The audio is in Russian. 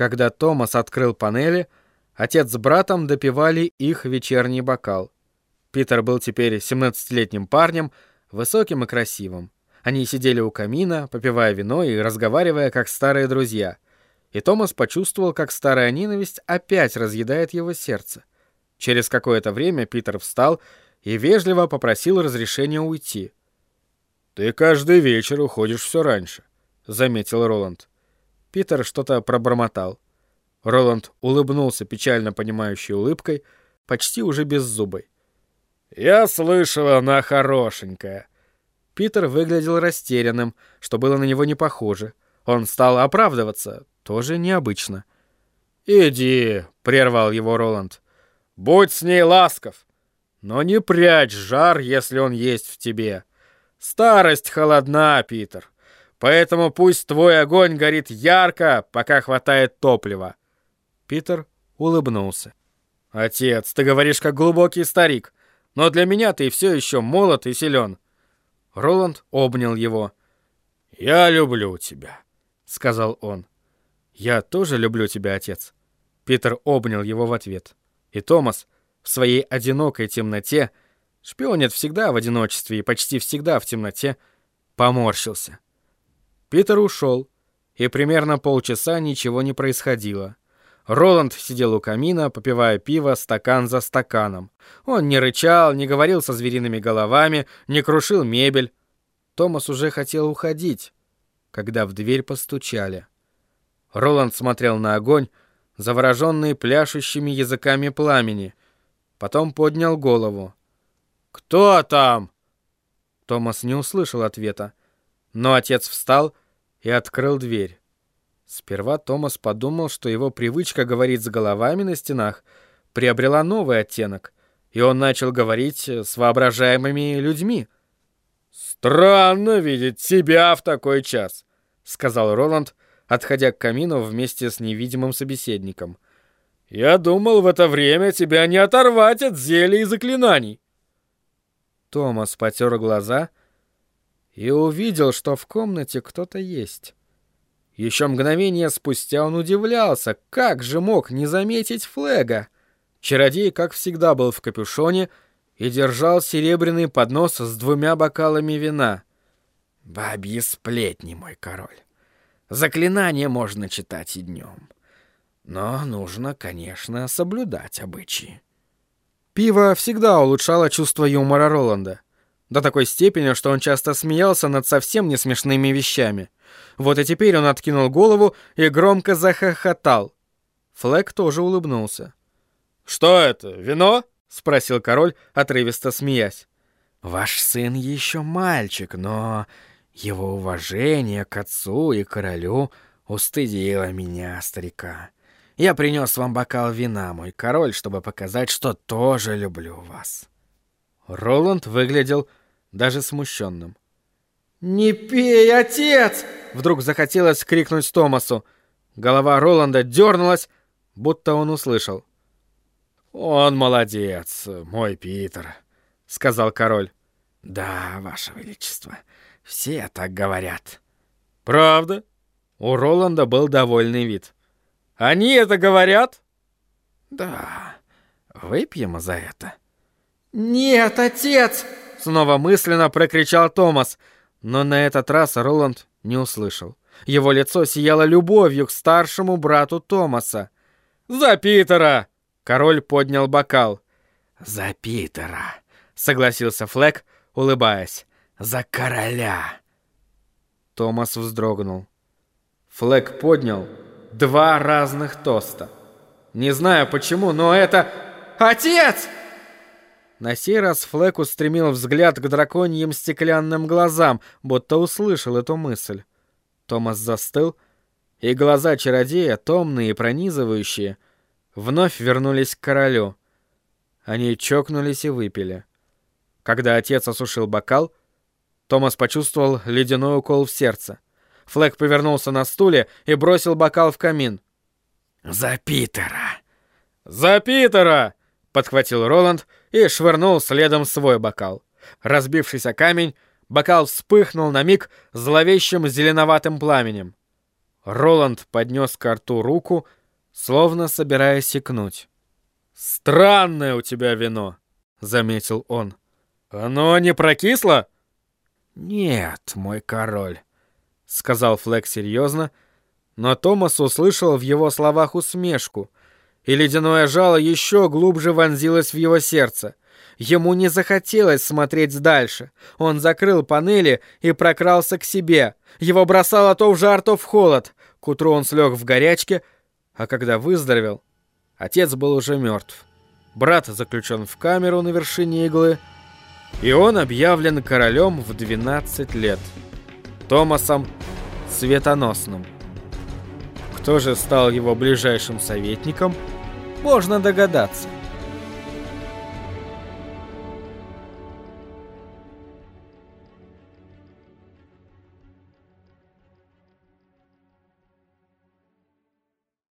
Когда Томас открыл панели, отец с братом допивали их вечерний бокал. Питер был теперь 17-летним парнем, высоким и красивым. Они сидели у камина, попивая вино и разговаривая как старые друзья. И Томас почувствовал, как старая ненависть опять разъедает его сердце. Через какое-то время Питер встал и вежливо попросил разрешения уйти. «Ты каждый вечер уходишь все раньше», — заметил Роланд. Питер что-то пробормотал. Роланд улыбнулся печально понимающей улыбкой, почти уже без зубой. «Я слышал, она хорошенькая». Питер выглядел растерянным, что было на него не похоже. Он стал оправдываться, тоже необычно. «Иди», — прервал его Роланд. «Будь с ней ласков, но не прячь жар, если он есть в тебе. Старость холодна, Питер, поэтому пусть твой огонь горит ярко, пока хватает топлива». Питер улыбнулся. «Отец, ты говоришь как глубокий старик, но для меня ты все еще молод и силен». Роланд обнял его. «Я люблю тебя», — сказал он. «Я тоже люблю тебя, отец». Питер обнял его в ответ. И Томас в своей одинокой темноте, шпионит всегда в одиночестве и почти всегда в темноте, поморщился. Питер ушел, и примерно полчаса ничего не происходило. Роланд сидел у камина, попивая пиво стакан за стаканом. Он не рычал, не говорил со звериными головами, не крушил мебель. Томас уже хотел уходить, когда в дверь постучали. Роланд смотрел на огонь, завороженный пляшущими языками пламени. Потом поднял голову. «Кто там?» Томас не услышал ответа, но отец встал и открыл дверь. Сперва Томас подумал, что его привычка говорить с головами на стенах приобрела новый оттенок, и он начал говорить с воображаемыми людьми. «Странно видеть тебя в такой час», — сказал Роланд, отходя к камину вместе с невидимым собеседником. «Я думал, в это время тебя не оторвать от зелий и заклинаний». Томас потер глаза и увидел, что в комнате кто-то есть. Еще мгновение спустя он удивлялся, как же мог не заметить Флега. Чародей, как всегда, был в капюшоне и держал серебряный поднос с двумя бокалами вина. «Бабьи сплетни, мой король. Заклинания можно читать и днем. Но нужно, конечно, соблюдать обычаи». Пиво всегда улучшало чувство юмора Роланда. До такой степени, что он часто смеялся над совсем не смешными вещами — вот и теперь он откинул голову и громко захохотал. Флэк тоже улыбнулся. «Что это, вино?» — спросил король, отрывисто смеясь. «Ваш сын еще мальчик, но его уважение к отцу и королю устыдило меня, старика. Я принес вам бокал вина, мой король, чтобы показать, что тоже люблю вас». Роланд выглядел даже смущенным. «Не пей, отец!» Вдруг захотелось крикнуть Томасу. Голова Роланда дернулась, будто он услышал. «Он молодец, мой Питер», — сказал король. «Да, ваше величество, все так говорят». «Правда?» У Роланда был довольный вид. «Они это говорят?» «Да, выпьем за это». «Нет, отец!» — снова мысленно прокричал Томас — но на этот раз Роланд не услышал. Его лицо сияло любовью к старшему брату Томаса. «За Питера!» Король поднял бокал. «За Питера!» — согласился Флэк, улыбаясь. «За короля!» Томас вздрогнул. Флэк поднял два разных тоста. Не знаю почему, но это... «Отец!» На сей раз Флэк устремил взгляд к драконьим стеклянным глазам, будто услышал эту мысль. Томас застыл, и глаза чародея, томные и пронизывающие, вновь вернулись к королю. Они чокнулись и выпили. Когда отец осушил бокал, Томас почувствовал ледяной укол в сердце. Флэк повернулся на стуле и бросил бокал в камин. «За Питера!» «За Питера!» — подхватил Роланд и швырнул следом свой бокал. Разбившийся камень, бокал вспыхнул на миг зловещим зеленоватым пламенем. Роланд поднес к рту руку, словно собираясь икнуть. «Странное у тебя вино», — заметил он. «Оно не прокисло?» «Нет, мой король», — сказал Флэк серьезно, но Томас услышал в его словах усмешку, и ледяное жало еще глубже вонзилось в его сердце. Ему не захотелось смотреть дальше. Он закрыл панели и прокрался к себе. Его бросало то в жар, то в холод. К утру он слег в горячке, а когда выздоровел, отец был уже мертв. Брат заключен в камеру на вершине иглы, и он объявлен королем в 12 лет. Томасом Светоносным. Кто же стал его ближайшим советником, можно догадаться.